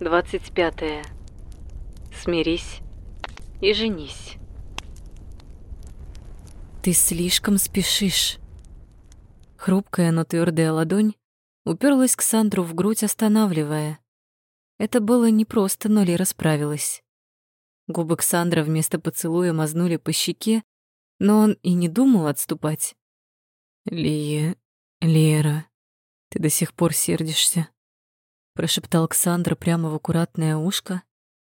25. Смирись и женись. Ты слишком спешишь. Хрупкая, но твердая ладонь уперлась к Сандру в грудь, останавливая. Это было непросто, но Лера справилась. Губы Ксандра вместо поцелуя мазнули по щеке, но он и не думал отступать. «Лия, Лера, ты до сих пор сердишься?» Прошептал Ксандра прямо в аккуратное ушко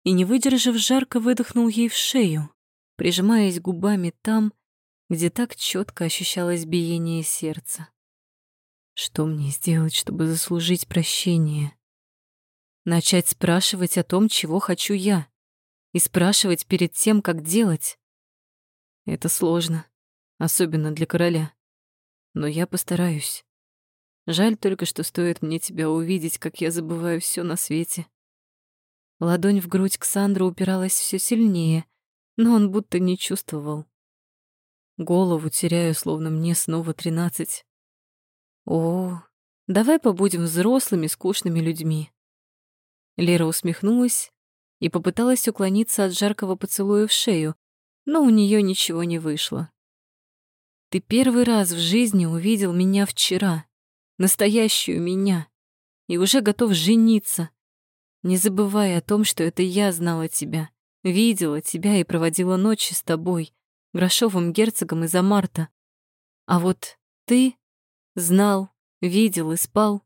и, не выдержав, жарко выдохнул ей в шею, прижимаясь губами там, где так четко ощущалось биение сердца. Что мне сделать, чтобы заслужить прощение? Начать спрашивать о том, чего хочу я, и спрашивать перед тем, как делать. Это сложно, особенно для короля. Но я постараюсь. Жаль только, что стоит мне тебя увидеть, как я забываю все на свете. Ладонь в грудь Ксандра упиралась все сильнее, но он будто не чувствовал. Голову теряю, словно мне снова тринадцать. О, давай побудем взрослыми, скучными людьми. Лера усмехнулась и попыталась уклониться от жаркого поцелуя в шею, но у нее ничего не вышло. Ты первый раз в жизни увидел меня вчера, настоящую меня, и уже готов жениться, не забывая о том, что это я знала тебя, видела тебя и проводила ночи с тобой, грошовым герцогом из-за Марта. А вот ты знал, видел и спал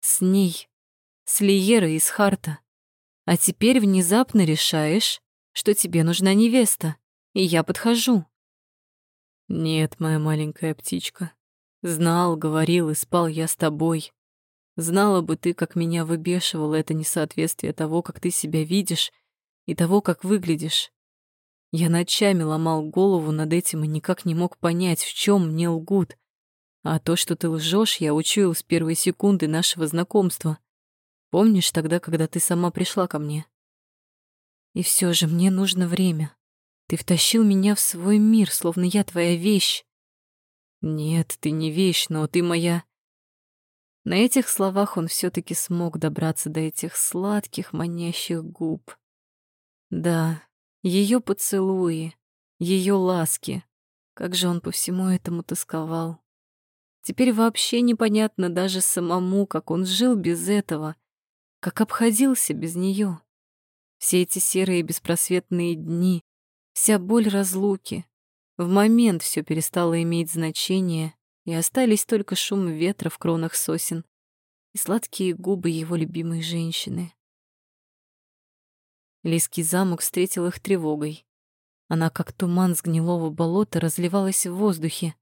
с ней с Лиерой из Харта. А теперь внезапно решаешь, что тебе нужна невеста, и я подхожу. Нет, моя маленькая птичка. Знал, говорил и спал я с тобой. Знала бы ты, как меня выбешивало это несоответствие того, как ты себя видишь, и того, как выглядишь. Я ночами ломал голову над этим и никак не мог понять, в чем мне лгут. А то, что ты лжешь, я учуял с первой секунды нашего знакомства. Помнишь тогда, когда ты сама пришла ко мне? И все же мне нужно время. Ты втащил меня в свой мир, словно я твоя вещь. Нет, ты не вещь, но ты моя... На этих словах он все таки смог добраться до этих сладких, манящих губ. Да, ее поцелуи, ее ласки. Как же он по всему этому тосковал. Теперь вообще непонятно даже самому, как он жил без этого, как обходился без нее. Все эти серые беспросветные дни, вся боль разлуки. В момент все перестало иметь значение, и остались только шум ветра в кронах сосен и сладкие губы его любимой женщины. Лиский замок встретил их тревогой. Она, как туман с гнилого болота, разливалась в воздухе.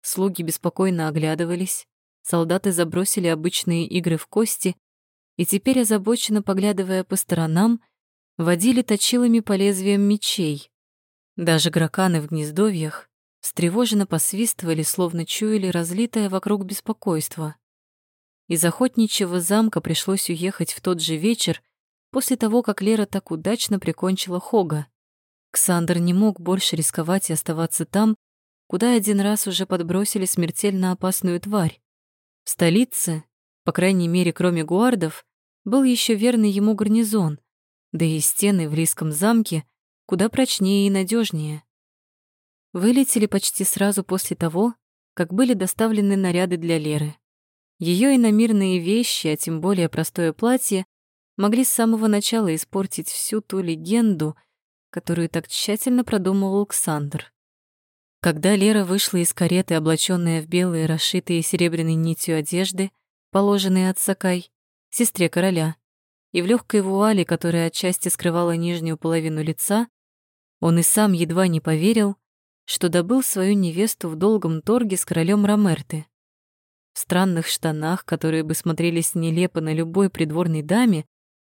Слуги беспокойно оглядывались, солдаты забросили обычные игры в кости и теперь, озабоченно поглядывая по сторонам, водили точилами по лезвиям мечей. Даже граканы в гнездовьях встревоженно посвистывали, словно чуяли разлитое вокруг беспокойство. Из охотничьего замка пришлось уехать в тот же вечер, после того, как Лера так удачно прикончила Хога. Ксандр не мог больше рисковать и оставаться там, куда один раз уже подбросили смертельно опасную тварь. В столице по крайней мере, кроме гуардов, был еще верный ему гарнизон, да и стены в Лиском замке куда прочнее и надежнее. Вылетели почти сразу после того, как были доставлены наряды для Леры. Ее иномирные вещи, а тем более простое платье, могли с самого начала испортить всю ту легенду, которую так тщательно продумывал Александр. Когда Лера вышла из кареты, облаченная в белые, расшитые серебряной нитью одежды, положенной от Сакай, сестре короля, и в легкой вуале, которая отчасти скрывала нижнюю половину лица, он и сам едва не поверил, что добыл свою невесту в долгом торге с королем Ромерты. В странных штанах, которые бы смотрелись нелепо на любой придворной даме,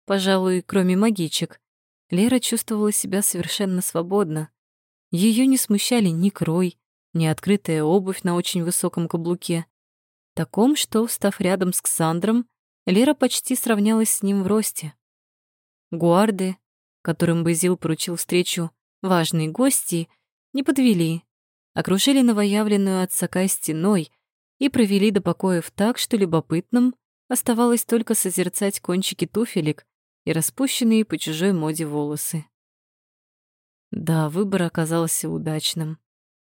пожалуй, кроме магичек, Лера чувствовала себя совершенно свободно. Ее не смущали ни крой, ни открытая обувь на очень высоком каблуке, таком, что, став рядом с Ксандром, Лера почти сравнялась с ним в росте. Гуарды, которым Базил поручил встречу важные гости, не подвели, окружили новоявленную от Сакай стеной и провели до покоев так, что любопытным оставалось только созерцать кончики туфелек и распущенные по чужой моде волосы. Да, выбор оказался удачным.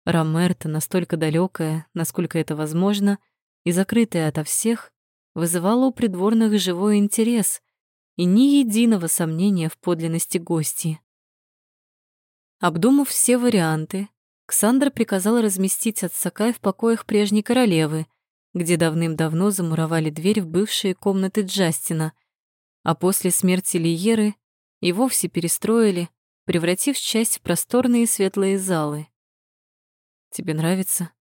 Ромерта, настолько далекая, насколько это возможно, и закрытая ото всех, вызывала у придворных живой интерес и ни единого сомнения в подлинности гости. Обдумав все варианты, Ксандра приказала разместить Ацакай в покоях прежней королевы, где давным-давно замуровали дверь в бывшие комнаты Джастина, а после смерти Лиеры и вовсе перестроили, превратив часть в просторные светлые залы. «Тебе нравится?»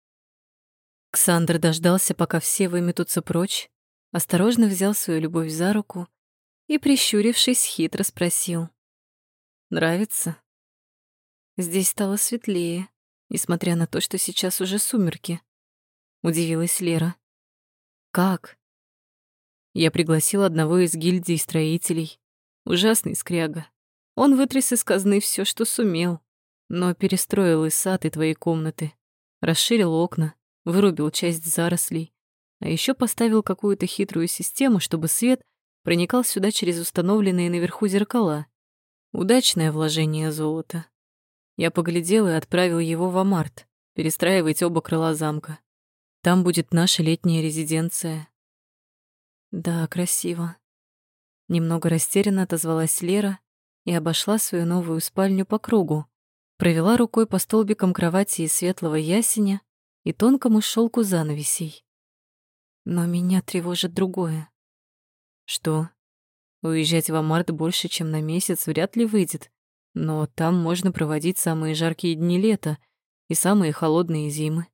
Ксандр дождался, пока все выметутся прочь, осторожно взял свою любовь за руку и, прищурившись, хитро спросил. «Нравится?» Здесь стало светлее, несмотря на то, что сейчас уже сумерки. Удивилась Лера. Как? Я пригласил одного из гильдий строителей. Ужасный скряга. Он вытряс из казны все, что сумел, но перестроил и сад, и твои комнаты. Расширил окна, вырубил часть зарослей, а еще поставил какую-то хитрую систему, чтобы свет проникал сюда через установленные наверху зеркала. Удачное вложение золота. Я поглядел и отправил его в Амарт, перестраивать оба крыла замка. Там будет наша летняя резиденция. Да, красиво. Немного растерянно отозвалась Лера и обошла свою новую спальню по кругу, провела рукой по столбикам кровати из светлого ясеня и тонкому шелку занавесей. Но меня тревожит другое. Что? Уезжать в Амарт больше, чем на месяц, вряд ли выйдет. Но там можно проводить самые жаркие дни лета и самые холодные зимы.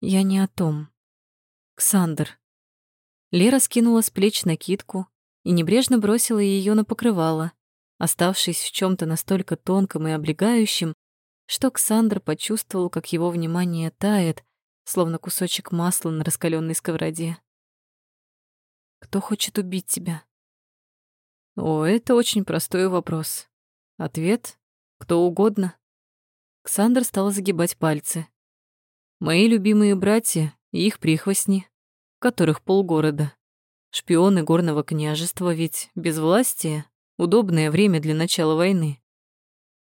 Я не о том. Ксандр. Лера скинула с плеч накидку и небрежно бросила ее на покрывало, оставшись в чем то настолько тонком и облегающем, что Ксандр почувствовал, как его внимание тает, словно кусочек масла на раскаленной сковороде. «Кто хочет убить тебя?» «О, это очень простой вопрос. Ответ — кто угодно. Ксандр стал загибать пальцы. Мои любимые братья и их прихвостни, которых полгорода. Шпионы горного княжества, ведь безвластие — удобное время для начала войны.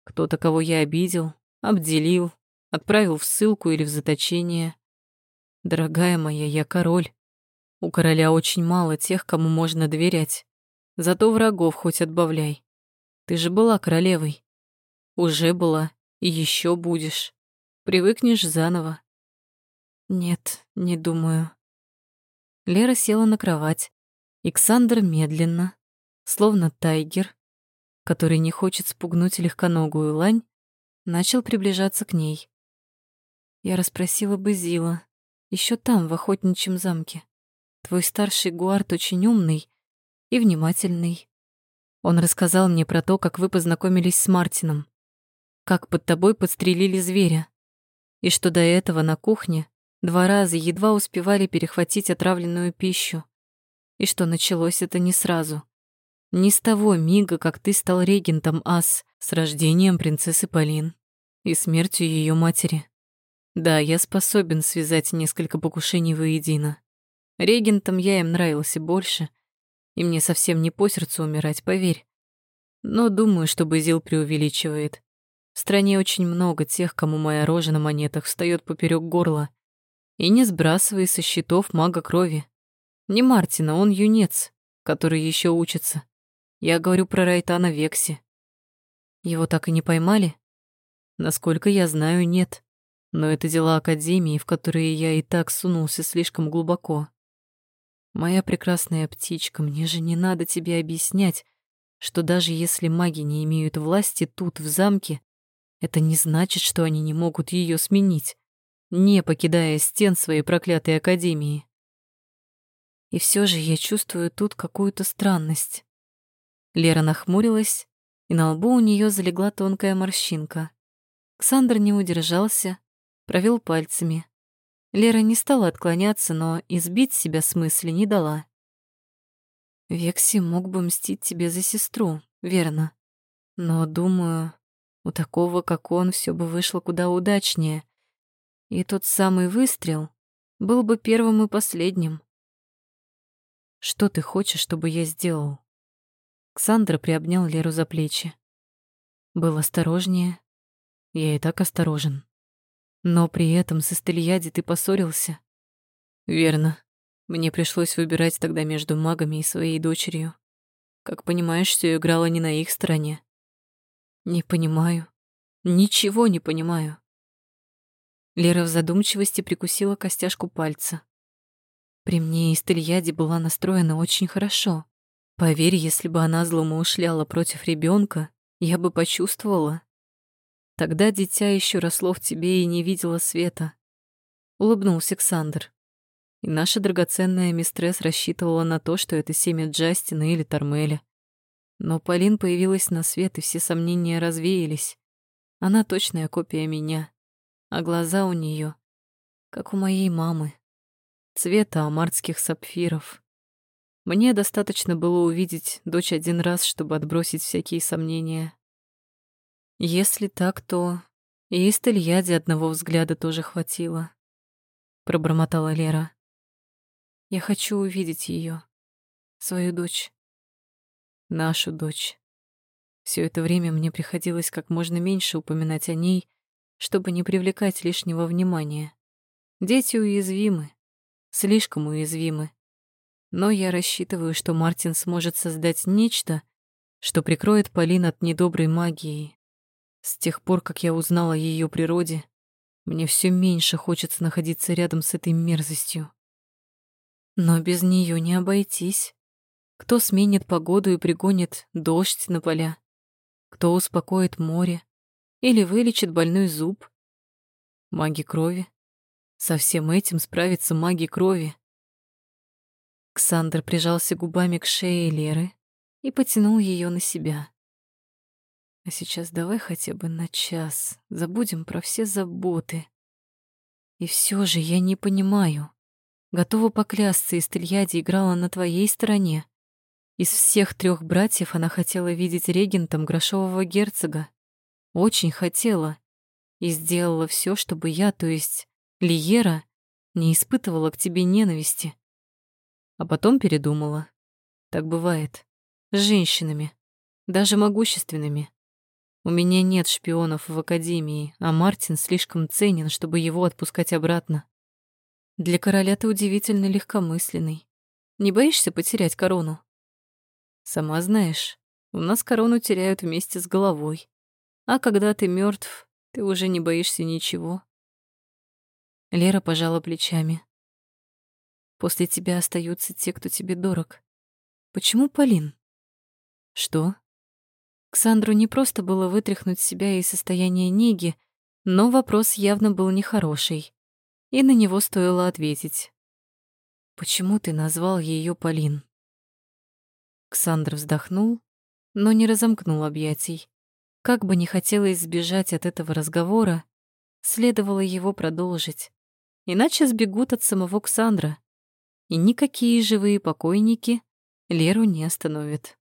Кто-то, кого я обидел, обделил, отправил в ссылку или в заточение. Дорогая моя, я король. У короля очень мало тех, кому можно доверять. Зато врагов хоть отбавляй. Ты же была королевой. Уже была и еще будешь. Привыкнешь заново. Нет, не думаю. Лера села на кровать. Александр медленно, словно тайгер, который не хочет спугнуть легконогую лань, начал приближаться к ней. Я расспросила бы Зила, еще там, в охотничьем замке. Твой старший Гуард очень умный и внимательный. Он рассказал мне про то, как вы познакомились с Мартином, как под тобой подстрелили зверя, и что до этого на кухне два раза едва успевали перехватить отравленную пищу, и что началось это не сразу. Не с того мига, как ты стал регентом Ас с рождением принцессы Полин и смертью ее матери. Да, я способен связать несколько покушений воедино. Регентом я им нравился больше — и мне совсем не по сердцу умирать, поверь. Но думаю, что Базил преувеличивает. В стране очень много тех, кому моя рожа на монетах встает поперек горла. И не сбрасывай со счетов мага крови. Не Мартина, он юнец, который еще учится. Я говорю про Райтана Векси. Его так и не поймали? Насколько я знаю, нет. Но это дела Академии, в которые я и так сунулся слишком глубоко. Моя прекрасная птичка, мне же не надо тебе объяснять, что даже если маги не имеют власти тут, в замке, это не значит, что они не могут ее сменить, не покидая стен своей проклятой академии. И все же я чувствую тут какую-то странность. Лера нахмурилась, и на лбу у нее залегла тонкая морщинка. Ксандр не удержался, провел пальцами. Лера не стала отклоняться, но избить себя с мысли не дала. Векси мог бы мстить тебе за сестру, верно. Но, думаю, у такого, как он, все бы вышло куда удачнее. И тот самый выстрел был бы первым и последним. Что ты хочешь, чтобы я сделал? Ксандра приобнял Леру за плечи. Был осторожнее. Я и так осторожен. Но при этом с Эстельяди ты поссорился. Верно. Мне пришлось выбирать тогда между магами и своей дочерью. Как понимаешь, все играло не на их стороне. Не понимаю. Ничего не понимаю. Лера в задумчивости прикусила костяшку пальца. При мне Истельяди была настроена очень хорошо. Поверь, если бы она злоумышляла против ребенка, я бы почувствовала. Тогда дитя еще росло в тебе и не видело света. Улыбнулся Александр. И наша драгоценная мистресс рассчитывала на то, что это семя Джастина или Тормеля. Но Полин появилась на свет, и все сомнения развеялись. Она точная копия меня, а глаза у нее, как у моей мамы, цвета амартских сапфиров. Мне достаточно было увидеть дочь один раз, чтобы отбросить всякие сомнения. Если так, то и Истельяде одного взгляда тоже хватило. Пробормотала Лера. Я хочу увидеть ее, свою дочь, нашу дочь. Все это время мне приходилось как можно меньше упоминать о ней, чтобы не привлекать лишнего внимания. Дети уязвимы, слишком уязвимы. Но я рассчитываю, что Мартин сможет создать нечто, что прикроет Полин от недоброй магии. С тех пор, как я узнала о ее природе, мне все меньше хочется находиться рядом с этой мерзостью. Но без нее не обойтись. Кто сменит погоду и пригонит дождь на поля? Кто успокоит море? Или вылечит больной зуб? Маги крови? Со всем этим справится маги крови. Ксандр прижался губами к шее Леры и потянул ее на себя. А сейчас давай хотя бы на час забудем про все заботы. И все же я не понимаю. Готова поклясться, Истельяди играла на твоей стороне. Из всех трех братьев она хотела видеть регентом грошового герцога. Очень хотела. И сделала все, чтобы я, то есть Лиера, не испытывала к тебе ненависти. А потом передумала. Так бывает. С женщинами. Даже могущественными. У меня нет шпионов в Академии, а Мартин слишком ценен, чтобы его отпускать обратно. Для короля ты удивительно легкомысленный. Не боишься потерять корону? Сама знаешь, у нас корону теряют вместе с головой. А когда ты мертв, ты уже не боишься ничего. Лера пожала плечами. После тебя остаются те, кто тебе дорог. Почему Полин? Что? Ксандру не просто было вытряхнуть себя из состояния неги, но вопрос явно был нехороший и на него стоило ответить. «Почему ты назвал ее Полин?» Ксандр вздохнул, но не разомкнул объятий. Как бы не хотелось сбежать от этого разговора, следовало его продолжить. Иначе сбегут от самого Ксандра, и никакие живые покойники Леру не остановят.